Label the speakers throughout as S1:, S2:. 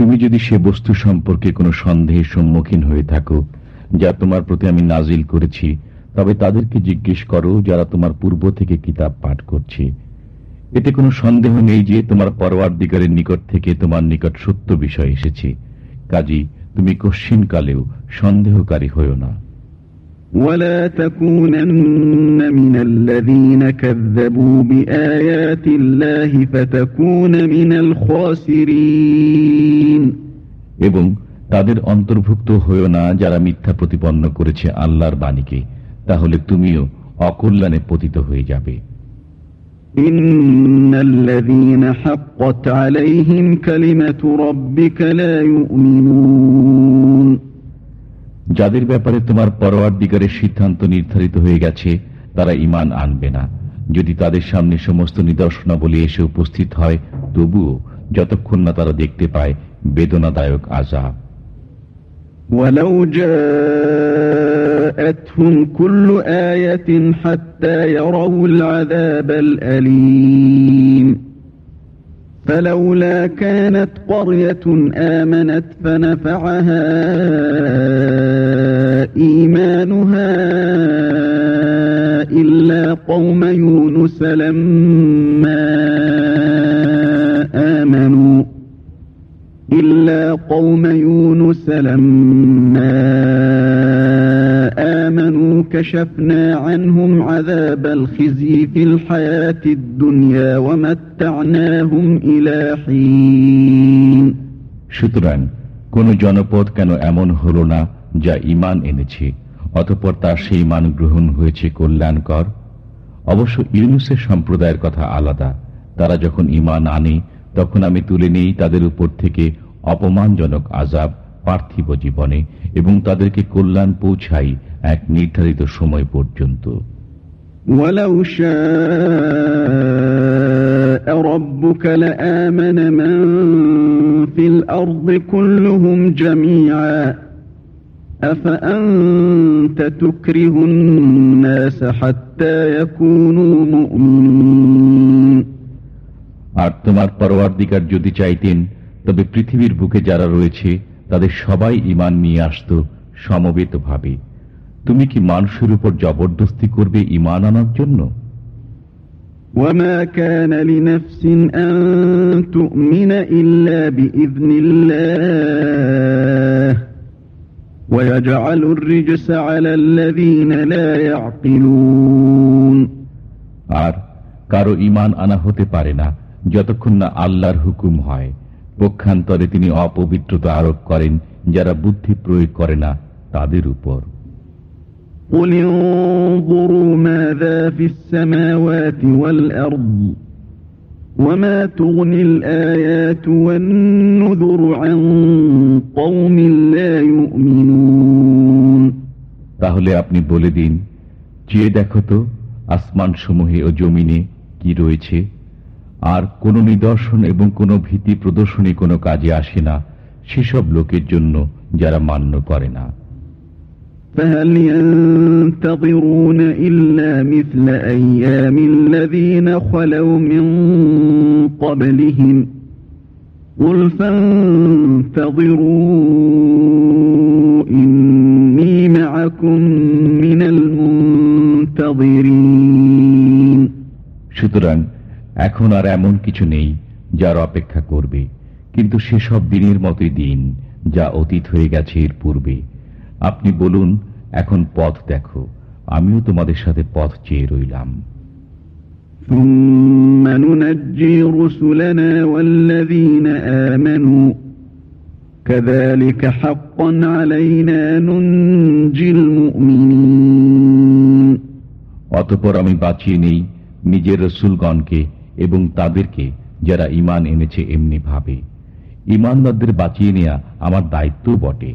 S1: তুমি যদি সে বস্তু সম্পর্কে কোনো সন্দেহের সম্মুখীন হয়ে থাকো, যা তোমার প্রতি আমি নাজিল করেছি, তবে তাদেরকে জিজ্ঞেস করো যারা তোমার পূর্ব থেকে কিতাব পাঠ করছে। এতে কোনো সন্দেহ নেই যে তোমার পরওয়ার দিগারের নিকট থেকে তোমার নিকট সত্য বিষয় এসেছে। কাজী তুমি কশ্চিনকালেও সন্দেহকারী হও না।
S2: ولا تكونن من الذين كذبوا بآيات الله فتكون من الخاسرين
S1: এবং তাদের অন্তর্ভুক্ত হইও না যারা মিথ্যা প্রতিপন্ন করেছে আল্লাহর বাণীকে তাহলে তুমিও অকল্যাণে পতিত হয়ে যাবে
S2: إن الذين حقت عليهم كلمة ربك لا يؤمنون
S1: যাদের ব্যাপারে তোমার পরোয়ার দিগারের সিদ্ধান্ত নির্ধারিত হয়ে গেছে তারা ইমান আনবে না যদি তাদের সামনে সমস্ত নিদর্শনাবলী এসে উপস্থিত হয় তবুও যতক্ষণ না তারা দেখতে পায় বেদনাদায়ক আজাব
S2: ولو جاءتهم كل آية حتى يروا العذاب الأليم فلولا كانت قرية آمنت فنفعها إيمانها إلا قوم يونس لما آمنوا. إلا قوم يونس لما آمنوا كشفنا عنهم عذاب الخزي في الحياة الدنيا ومتعناهم إلى حين
S1: সুতরাং কোন জনপদ কেন এমন হল না যা ইমান এনেছে অতপর তার সেই মান গ্রহণ হয়েছে কল্যাণকর অবশ্য ইউনুসের সম্প্রদায়ের কথা আলাদা তারা যখন ইমান আনে তখন আমি তুলে নেই তাদের উপর থেকে অপমানজনক আজাব পার্থিব জীবনে এবং তাদেরকে কল্যাণ পৌঁছাই এক নির্ধারিত সময় পর্যন্ত
S2: ولو شاء ربك لآمن من في الأرض كلهم جميعا أفأنت تكره الناس حتى يكونوا مؤمنين
S1: আর তোমার পরওয়ারদিকার যদি চাইতেন তবে পৃথিবীর বুকে যারা রয়েছে তাদের সবাই ইমান নিয়ে আসত সমবেতভাবে তুমি কি মানুষের উপর জবরদস্তি করবে ইমান আনার জন্য
S2: وما كان لنفس أن تؤمن إلا بإذن الله ويجعل الرجس على الذين لا يعقلون
S1: আর কারো ইমান আনা হতে পারে না যতক্ষণ না আল্লাহর হুকুম হয় পক্ষান্তরে তিনি অপবিত্রতা আরোপ করেন যারা বুদ্ধি প্রয়োগ করে না তাদের উপর
S2: قل انظروا ماذا في السماوات والأرض وما تغني الآيات والنذر عن قوم لا يؤمنون
S1: তাহলে আপনি বলে দিন চেয়ে দেখো তো আসমান সমূহে ও জমিনে কি রয়েছে আর কোন নিদর্শন এবং কোনো ভীতি প্রদর্শনী কোনো কাজে আসে না সেসব লোকের জন্য যারা মান্য করে না
S2: فهل ينتظرون إلا مثل أيام الذين خلوا من قبلهم قل فانتظروا إني معكم من المنتظرين
S1: সুতরাং এখন আর এমন কিছু নেই যার অপেক্ষা করবে কিন্তু সেসব দিনের মতোই দিন যা অতীত হয়ে গেছে এর পূর্বে আপনি বলুন এখন পথ দেখো আমিও তোমাদের সাথে পথ চেয়ে রইলাম। অতপর আমি বাঁচিয়ে নেই নিজের রসুলগণকে এবং তাদেরকে যারা ইমান এনেছে এমনি ভাবে। ইমানদারদের বাঁচিয়ে নেয়া আমার দায়িত্ব বটে।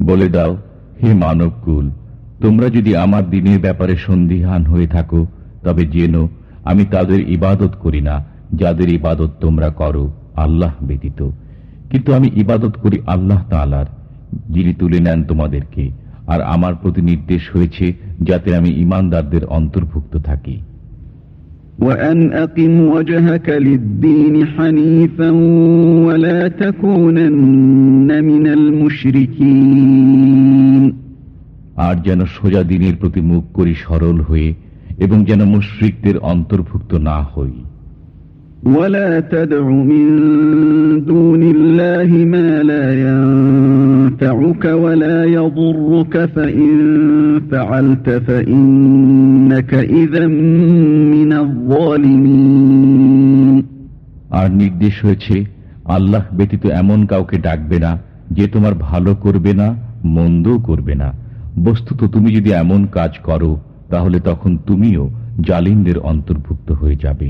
S1: বলে দাও, হে মানবকুল, তোমরা যদি আমার দিনের ব্যাপারে সন্দিহান হয়ে থাকো, তবে জেনো, আমি তাদের ইবাদত করি না, যাদের ইবাদত তোমরা করো, আল্লাহ ব্যতীত। কিন্তু আমি ইবাদত করি আল্লাহ তালার যিনি তুলে নেন তোমাদেরকে। আর আমার প্রতি নির্দেশ হয়েছে, যাতে আমি ইমানদারদের অন্তর্ভুক্ত থাকি।
S2: وأن أقم وجهك للدين حنيفا ولا تكونن من المشركين
S1: আর যেন সোজা দিনের প্রতি মুখ করি সরল হয়ে এবং যেন মুশ্রিকদের অন্তর্ভুক্ত না হই
S2: ولا تدع من دون الله ما لا ينفعك ولا يضرك فإن فعلت فإنك إذا من الظالمين
S1: আর নির্দেশ হয়েছে আল্লাহ ব্যতীত এমন কাউকে ডাকবে না যে তোমার ভালো করবে না মন্দও করবে না বস্তুত তুমি যদি এমন কাজ করো তাহলে তখন তুমিও জালিমদের অন্তর্ভুক্ত হয়ে যাবে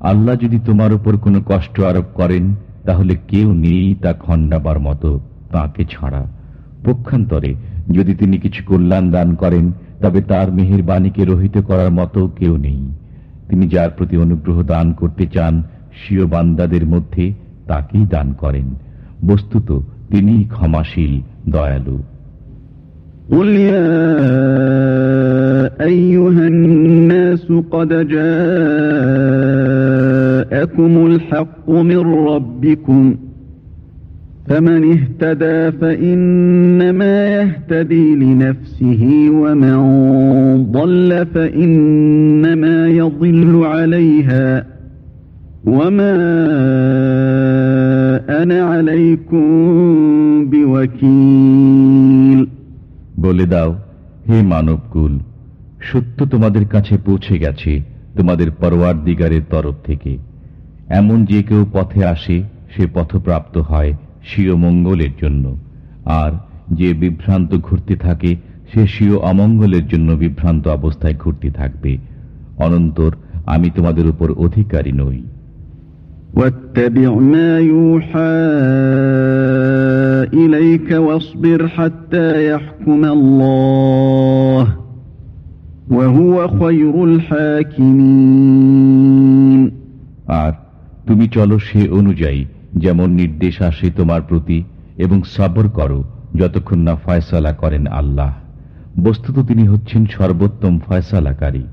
S1: আল্লাহ যদি তোমার উপর কোনো কষ্ট আরোপ করেন তাহলে কেউ নেই তা খণ্ডাবার মতো তাকে ছাড়া পক্ষান্তরে যদি তিনি কিছু কল্যাণ দান করেন তবে তার মেহের বাণীকে রহিত করার মতো কেউ নেই তিনি যার প্রতি অনুগ্রহ দান করতে চান স্বীয় বান্দাদের মধ্যে তাকেই দান করেন বস্তুত তিনি ক্ষমাশীল দয়ালু
S2: قل يا أيها الناس قد جاءكم الحق من ربكم فمن اهتدى فإنما يهتدي لنفسه ومن ضل فإنما يضل عليها وما أنا عليكم بوكيل
S1: বলে দাও হে মানবকুল সত্য তোমাদের কাছে পৌঁছে গেছে তোমাদের পরওয়ার দিগারের তরফ থেকে এমন যে কেউ পথে আসে সে পথপ্রাপ্ত হয় স্বীয় মঙ্গলের জন্য আর যে বিভ্রান্ত ঘুরতে থাকে সে স্বীয় অমঙ্গলের জন্য বিভ্রান্ত অবস্থায় ঘুরতে থাকবে অনন্তর আমি তোমাদের উপর অধিকারী নই
S2: واتبع ما يوحى إليك واصبر حتى يحكم الله وهو خير الحاكمين
S1: আর তুমি চলো সে অনুযায়ী যেমন নির্দেশ আসে তোমার প্রতি এবং সবর করো যতক্ষণ না ফয়সালা করেন আল্লাহ। বস্তুত তিনি হচ্ছেন সর্বোত্তম ফয়সালাকারী।